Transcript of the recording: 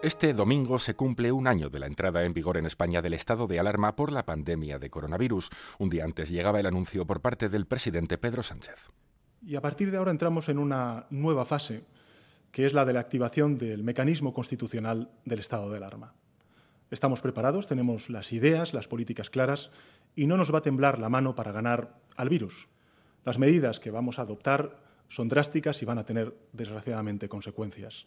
Este domingo se cumple un año de la entrada en vigor en España del estado de alarma por la pandemia de coronavirus. Un día antes llegaba el anuncio por parte del presidente Pedro Sánchez. Y a partir de ahora entramos en una nueva fase, que es la de la activación del mecanismo constitucional del estado de alarma. Estamos preparados, tenemos las ideas, las políticas claras y no nos va a temblar la mano para ganar al virus. Las medidas que vamos a adoptar son drásticas y van a tener, desgraciadamente, consecuencias.